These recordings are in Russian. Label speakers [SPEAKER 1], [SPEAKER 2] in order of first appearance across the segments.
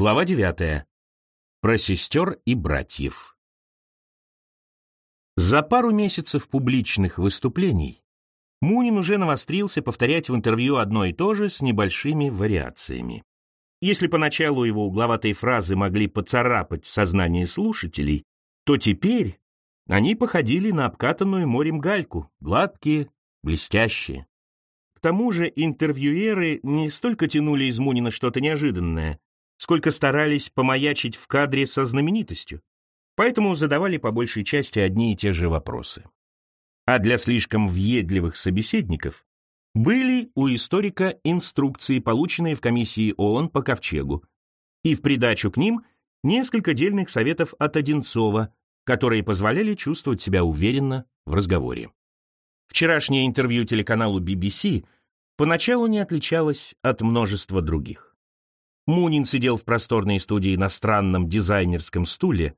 [SPEAKER 1] Глава девятая. Про сестер и братьев. За пару месяцев публичных выступлений Мунин уже навострился повторять в интервью одно и то же с небольшими вариациями. Если поначалу его угловатые фразы могли поцарапать сознание слушателей, то теперь они походили на обкатанную морем гальку, гладкие, блестящие. К тому же интервьюеры не столько тянули из Мунина что-то неожиданное, сколько старались помаячить в кадре со знаменитостью, поэтому задавали по большей части одни и те же вопросы. А для слишком въедливых собеседников были у историка инструкции, полученные в комиссии ООН по Ковчегу, и в придачу к ним несколько дельных советов от Одинцова, которые позволяли чувствовать себя уверенно в разговоре. Вчерашнее интервью телеканалу BBC поначалу не отличалось от множества других. Мунин сидел в просторной студии на странном дизайнерском стуле,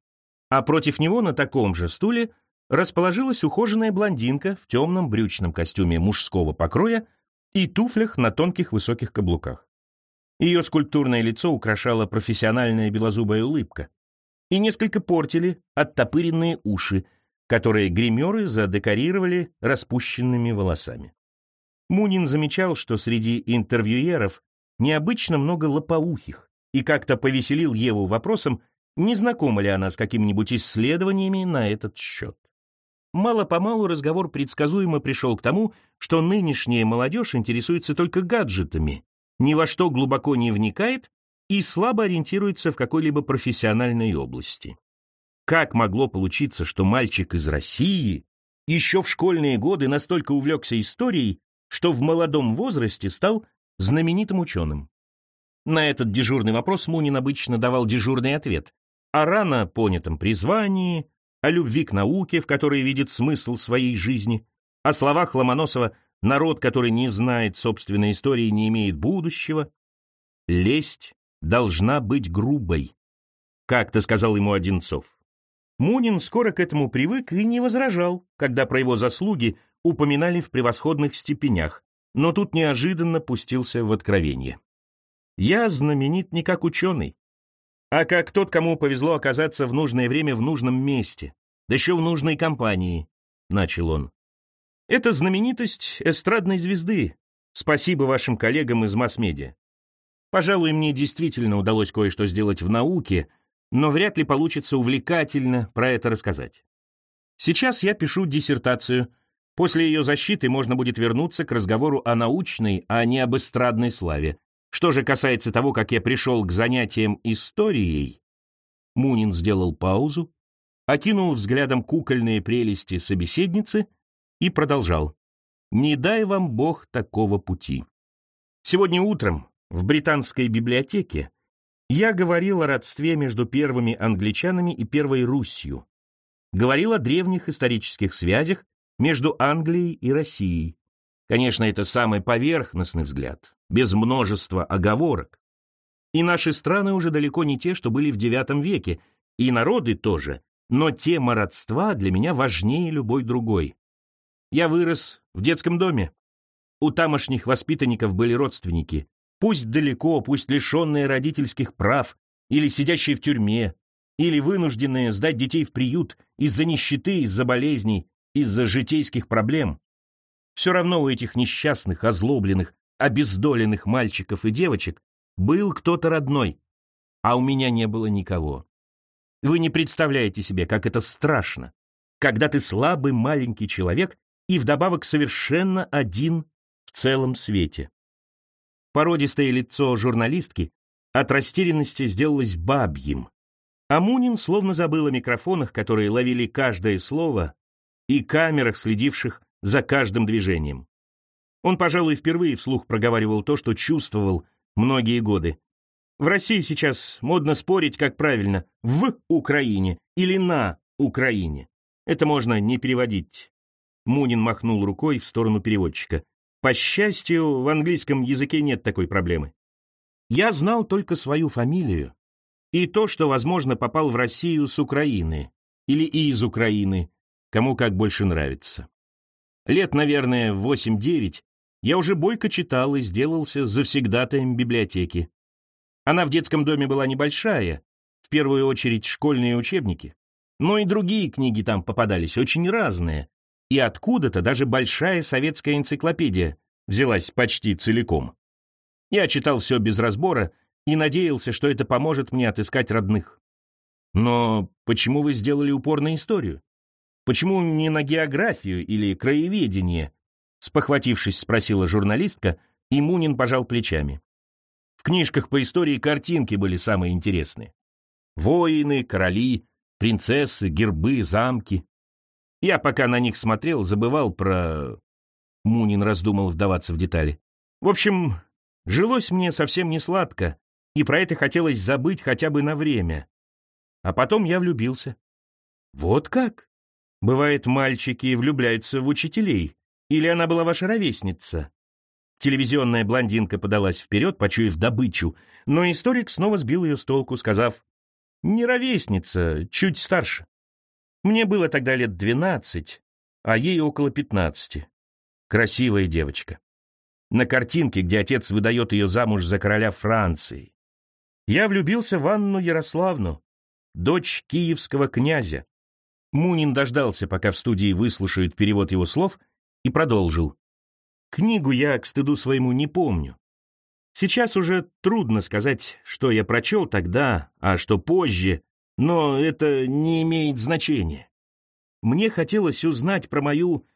[SPEAKER 1] а против него на таком же стуле расположилась ухоженная блондинка в темном брючном костюме мужского покроя и туфлях на тонких высоких каблуках. Ее скульптурное лицо украшала профессиональная белозубая улыбка. И несколько портили оттопыренные уши, которые гримеры задекорировали распущенными волосами. Мунин замечал, что среди интервьюеров необычно много лопоухих, и как-то повеселил Еву вопросом, не знакома ли она с какими-нибудь исследованиями на этот счет. Мало-помалу разговор предсказуемо пришел к тому, что нынешняя молодежь интересуется только гаджетами, ни во что глубоко не вникает и слабо ориентируется в какой-либо профессиональной области. Как могло получиться, что мальчик из России еще в школьные годы настолько увлекся историей, что в молодом возрасте стал знаменитым ученым. На этот дежурный вопрос Мунин обычно давал дежурный ответ о рано понятом призвании, о любви к науке, в которой видит смысл своей жизни, о словах Ломоносова «народ, который не знает собственной истории, не имеет будущего». «Лесть должна быть грубой», — как-то сказал ему Одинцов. Мунин скоро к этому привык и не возражал, когда про его заслуги упоминали в превосходных степенях, но тут неожиданно пустился в откровение. «Я знаменит не как ученый, а как тот, кому повезло оказаться в нужное время в нужном месте, да еще в нужной компании», — начал он. «Это знаменитость эстрадной звезды. Спасибо вашим коллегам из масс-медиа. Пожалуй, мне действительно удалось кое-что сделать в науке, но вряд ли получится увлекательно про это рассказать. Сейчас я пишу диссертацию — После ее защиты можно будет вернуться к разговору о научной, а не об эстрадной славе. Что же касается того, как я пришел к занятиям историей, Мунин сделал паузу, окинул взглядом кукольные прелести собеседницы и продолжал. «Не дай вам Бог такого пути». Сегодня утром в британской библиотеке я говорил о родстве между первыми англичанами и Первой Русью. Говорил о древних исторических связях между Англией и Россией. Конечно, это самый поверхностный взгляд, без множества оговорок. И наши страны уже далеко не те, что были в IX веке, и народы тоже, но тема родства для меня важнее любой другой. Я вырос в детском доме. У тамошних воспитанников были родственники, пусть далеко, пусть лишенные родительских прав, или сидящие в тюрьме, или вынужденные сдать детей в приют из-за нищеты, из-за болезней, из-за житейских проблем. Все равно у этих несчастных, озлобленных, обездоленных мальчиков и девочек был кто-то родной, а у меня не было никого. Вы не представляете себе, как это страшно, когда ты слабый маленький человек и вдобавок совершенно один в целом свете. Породистое лицо журналистки от растерянности сделалось бабьим, а Мунин словно забыл о микрофонах, которые ловили каждое слово, и камерах, следивших за каждым движением. Он, пожалуй, впервые вслух проговаривал то, что чувствовал многие годы. В России сейчас модно спорить, как правильно, в Украине или на Украине. Это можно не переводить. Мунин махнул рукой в сторону переводчика. По счастью, в английском языке нет такой проблемы. Я знал только свою фамилию и то, что, возможно, попал в Россию с Украины или из Украины, кому как больше нравится. Лет, наверное, восемь-девять я уже бойко читал и сделался завсегдатаем библиотеки. Она в детском доме была небольшая, в первую очередь школьные учебники. Но и другие книги там попадались, очень разные. И откуда-то даже большая советская энциклопедия взялась почти целиком. Я читал все без разбора и надеялся, что это поможет мне отыскать родных. Но почему вы сделали упор на историю? Почему не на географию или краеведение? Спохватившись, спросила журналистка, и Мунин пожал плечами. В книжках по истории картинки были самые интересные. Воины, короли, принцессы, гербы, замки. Я пока на них смотрел, забывал про... Мунин раздумал вдаваться в детали. В общем, жилось мне совсем не сладко, и про это хотелось забыть хотя бы на время. А потом я влюбился. Вот как? Бывает, мальчики влюбляются в учителей. Или она была ваша ровесница? Телевизионная блондинка подалась вперед, почуяв добычу, но историк снова сбил ее с толку, сказав, «Не ровесница, чуть старше. Мне было тогда лет двенадцать, а ей около пятнадцати. Красивая девочка. На картинке, где отец выдает ее замуж за короля Франции. Я влюбился в Анну Ярославну, дочь киевского князя. Мунин дождался, пока в студии выслушают перевод его слов, и продолжил. Книгу я, к стыду своему, не помню. Сейчас уже трудно сказать, что я прочел тогда, а что позже, но это не имеет значения. Мне хотелось узнать про мою...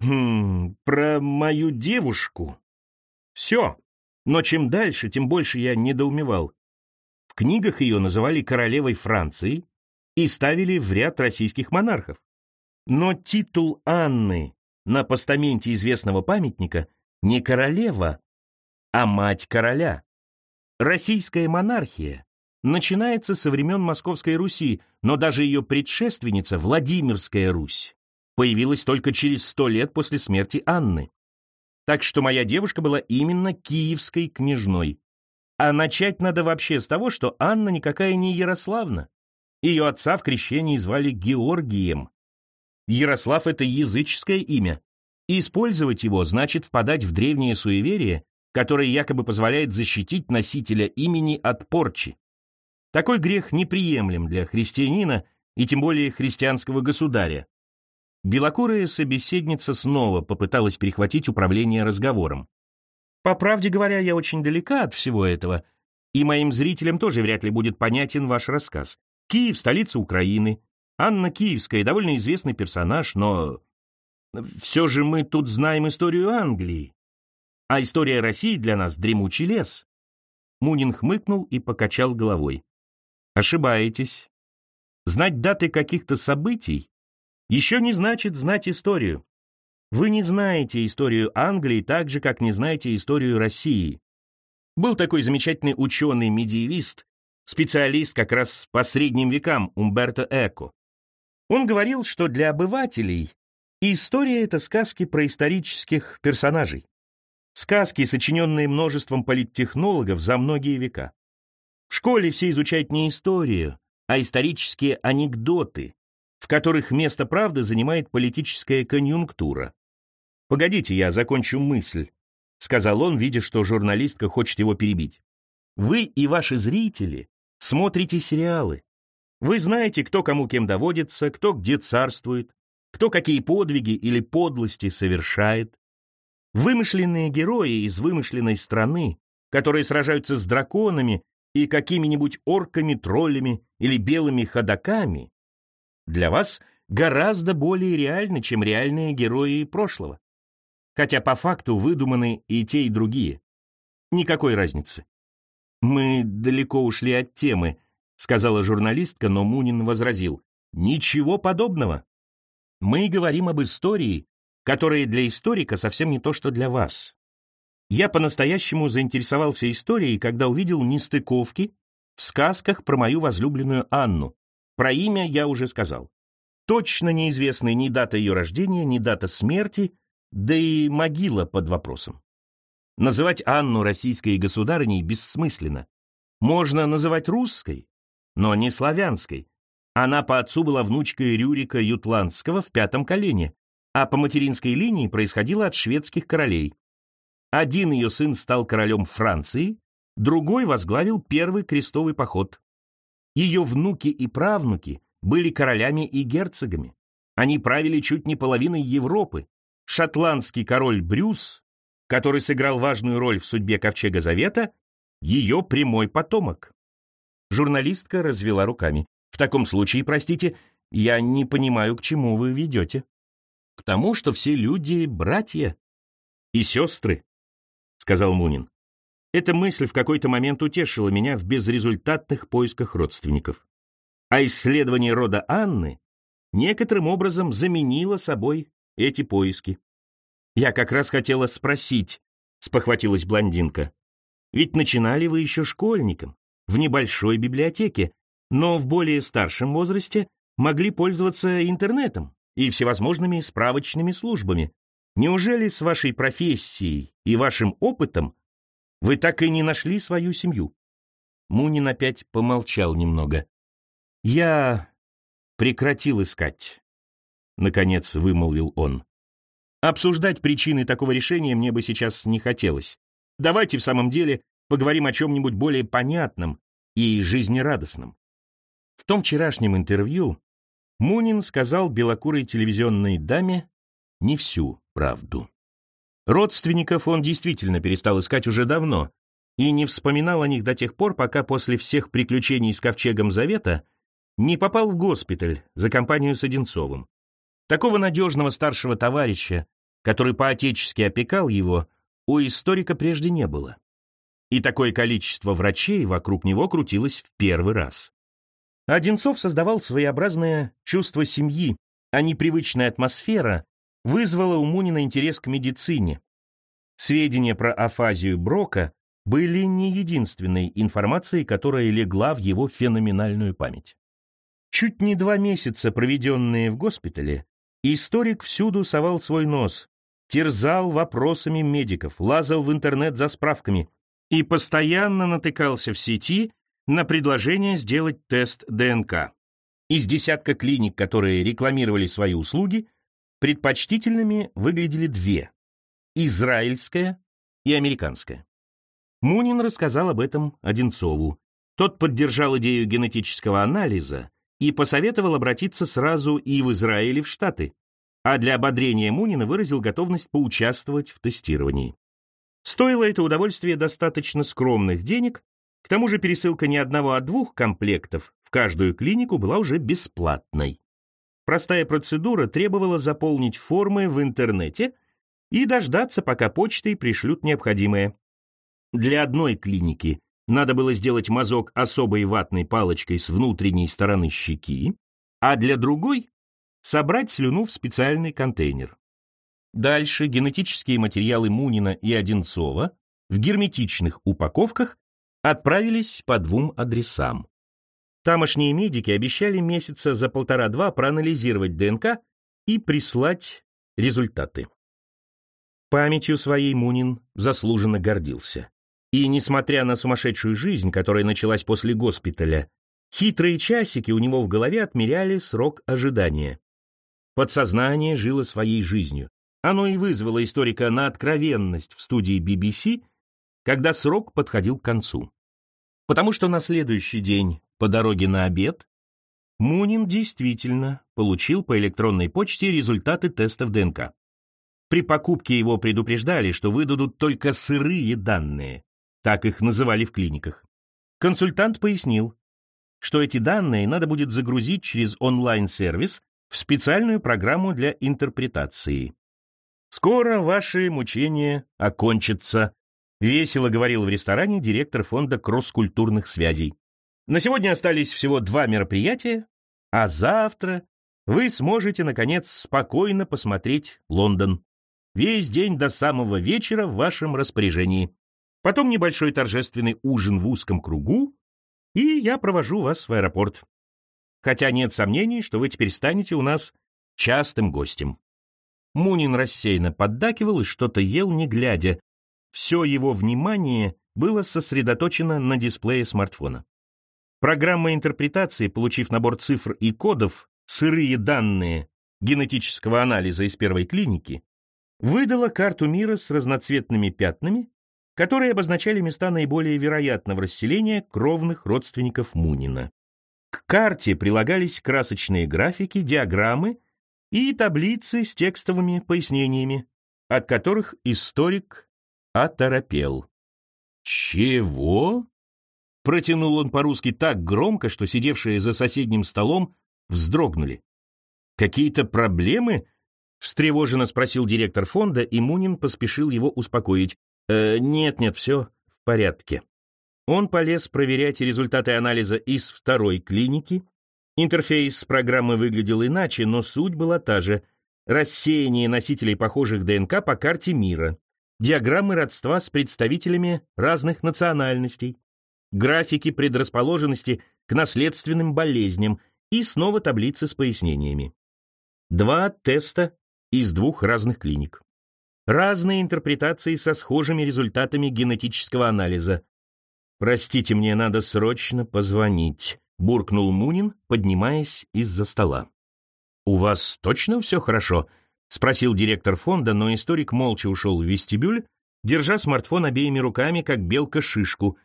[SPEAKER 1] Хм, про мою девушку. Все. Но чем дальше, тем больше я недоумевал книгах ее называли королевой Франции и ставили в ряд российских монархов. Но титул Анны на постаменте известного памятника не королева, а мать короля. Российская монархия начинается со времен Московской Руси, но даже ее предшественница, Владимирская Русь, появилась только через сто лет после смерти Анны. Так что моя девушка была именно киевской княжной. А начать надо вообще с того, что Анна никакая не Ярославна. Ее отца в крещении звали Георгием. Ярослав — это языческое имя. Использовать его значит впадать в древнее суеверие, которое якобы позволяет защитить носителя имени от порчи. Такой грех неприемлем для христианина и тем более христианского государя. Белокурая собеседница снова попыталась перехватить управление разговором. По правде говоря, я очень далека от всего этого, и моим зрителям тоже вряд ли будет понятен ваш рассказ. Киев — столица Украины. Анна Киевская — довольно известный персонаж, но... Все же мы тут знаем историю Англии. А история России для нас — дремучий лес. Мунин хмыкнул и покачал головой. Ошибаетесь. Знать даты каких-то событий еще не значит знать историю. Вы не знаете историю Англии так же, как не знаете историю России. Был такой замечательный ученый-медиевист, специалист как раз по средним векам Умберто Эко. Он говорил, что для обывателей история — это сказки про исторических персонажей. Сказки, сочиненные множеством политтехнологов за многие века. В школе все изучают не историю, а исторические анекдоты, в которых место правды занимает политическая конъюнктура. «Погодите, я закончу мысль», — сказал он, видя, что журналистка хочет его перебить. «Вы и ваши зрители смотрите сериалы. Вы знаете, кто кому кем доводится, кто где царствует, кто какие подвиги или подлости совершает. Вымышленные герои из вымышленной страны, которые сражаются с драконами и какими-нибудь орками, троллями или белыми ходаками, для вас гораздо более реальны, чем реальные герои прошлого хотя по факту выдуманы и те, и другие. Никакой разницы. «Мы далеко ушли от темы», — сказала журналистка, но Мунин возразил. «Ничего подобного. Мы говорим об истории, которая для историка совсем не то, что для вас. Я по-настоящему заинтересовался историей, когда увидел нестыковки в сказках про мою возлюбленную Анну. Про имя я уже сказал. Точно неизвестны ни дата ее рождения, ни дата смерти — да и могила под вопросом. Называть Анну российской государыней бессмысленно. Можно называть русской, но не славянской. Она по отцу была внучкой Рюрика Ютландского в пятом колене, а по материнской линии происходила от шведских королей. Один ее сын стал королем Франции, другой возглавил первый крестовый поход. Ее внуки и правнуки были королями и герцогами. Они правили чуть не половиной Европы. Шотландский король Брюс, который сыграл важную роль в судьбе Ковчега Завета, ее прямой потомок. Журналистка развела руками. В таком случае, простите, я не понимаю, к чему вы ведете. К тому, что все люди — братья и сестры, — сказал Мунин. Эта мысль в какой-то момент утешила меня в безрезультатных поисках родственников. А исследование рода Анны некоторым образом заменило собой эти поиски. Я как раз хотела спросить, спохватилась блондинка. Ведь начинали вы еще школьником, в небольшой библиотеке, но в более старшем возрасте могли пользоваться интернетом и всевозможными справочными службами. Неужели с вашей профессией и вашим опытом вы так и не нашли свою семью?» Мунин опять помолчал немного. «Я прекратил искать», — наконец вымолвил он. «Обсуждать причины такого решения мне бы сейчас не хотелось. Давайте в самом деле поговорим о чем-нибудь более понятном и жизнерадостном». В том вчерашнем интервью Мунин сказал белокурой телевизионной даме не всю правду. Родственников он действительно перестал искать уже давно и не вспоминал о них до тех пор, пока после всех приключений с Ковчегом Завета не попал в госпиталь за компанию с Одинцовым. Такого надежного старшего товарища, который по-отечески опекал его, у историка прежде не было. И такое количество врачей вокруг него крутилось в первый раз. Одинцов создавал своеобразное чувство семьи, а непривычная атмосфера вызвало у Мунина интерес к медицине. Сведения про афазию Брока были не единственной информацией, которая легла в его феноменальную память. Чуть не два месяца, проведенные в госпитале, историк всюду совал свой нос, терзал вопросами медиков, лазал в интернет за справками и постоянно натыкался в сети на предложение сделать тест ДНК. Из десятка клиник, которые рекламировали свои услуги, Предпочтительными выглядели две – израильская и американская. Мунин рассказал об этом Одинцову. Тот поддержал идею генетического анализа и посоветовал обратиться сразу и в Израиль, и в Штаты, а для ободрения Мунина выразил готовность поучаствовать в тестировании. Стоило это удовольствие достаточно скромных денег, к тому же пересылка не одного, а двух комплектов в каждую клинику была уже бесплатной. Простая процедура требовала заполнить формы в интернете и дождаться, пока почтой пришлют необходимое. Для одной клиники надо было сделать мазок особой ватной палочкой с внутренней стороны щеки, а для другой — собрать слюну в специальный контейнер. Дальше генетические материалы Мунина и Одинцова в герметичных упаковках отправились по двум адресам. Тамошние медики обещали месяца за полтора-два проанализировать ДНК и прислать результаты. Памятью своей Мунин заслуженно гордился. И, несмотря на сумасшедшую жизнь, которая началась после госпиталя, хитрые часики у него в голове отмеряли срок ожидания. Подсознание жило своей жизнью. Оно и вызвало историка на откровенность в студии BBC, когда срок подходил к концу. Потому что на следующий день по дороге на обед Мунин действительно получил по электронной почте результаты тестов ДНК. При покупке его предупреждали, что выдадут только сырые данные, так их называли в клиниках. Консультант пояснил, что эти данные надо будет загрузить через онлайн-сервис в специальную программу для интерпретации. «Скоро ваши мучения окончатся», — весело говорил в ресторане директор фонда кросс-культурных связей. На сегодня остались всего два мероприятия, а завтра вы сможете, наконец, спокойно посмотреть Лондон. Весь день до самого вечера в вашем распоряжении. Потом небольшой торжественный ужин в узком кругу, и я провожу вас в аэропорт. Хотя нет сомнений, что вы теперь станете у нас частым гостем. Мунин рассеянно поддакивал и что-то ел, не глядя. Все его внимание было сосредоточено на дисплее смартфона. Программа интерпретации, получив набор цифр и кодов, сырые данные генетического анализа из первой клиники, выдала карту мира с разноцветными пятнами которые обозначали места наиболее вероятного расселения кровных родственников Мунина. К карте прилагались красочные графики, диаграммы и таблицы с текстовыми пояснениями, от которых историк оторопел. «Чего?» Протянул он по-русски так громко, что сидевшие за соседним столом вздрогнули. «Какие-то проблемы?» — встревоженно спросил директор фонда, и Мунин поспешил его успокоить. «Э, «Нет-нет, все в порядке». Он полез проверять результаты анализа из второй клиники. Интерфейс программы выглядел иначе, но суть была та же. Рассеяние носителей похожих ДНК по карте мира. Диаграммы родства с представителями разных национальностей. Графики предрасположенности к наследственным болезням и снова таблицы с пояснениями. Два теста из двух разных клиник. Разные интерпретации со схожими результатами генетического анализа. «Простите, мне надо срочно позвонить», — буркнул Мунин, поднимаясь из-за стола. «У вас точно все хорошо?» — спросил директор фонда, но историк молча ушел в вестибюль, держа смартфон обеими руками, как белка шишку,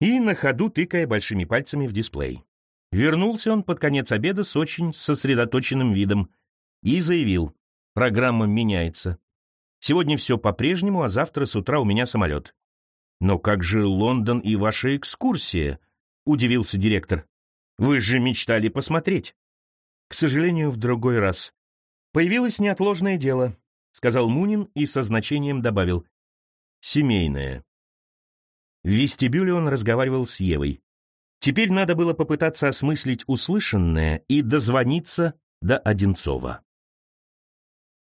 [SPEAKER 1] и на ходу тыкая большими пальцами в дисплей. Вернулся он под конец обеда с очень сосредоточенным видом и заявил, программа меняется. Сегодня все по-прежнему, а завтра с утра у меня самолет. «Но как же Лондон и ваша экскурсия?» — удивился директор. «Вы же мечтали посмотреть». «К сожалению, в другой раз. Появилось неотложное дело», — сказал Мунин и со значением добавил. «Семейное». В вестибюле он разговаривал с Евой. Теперь надо было попытаться осмыслить услышанное и дозвониться до Одинцова.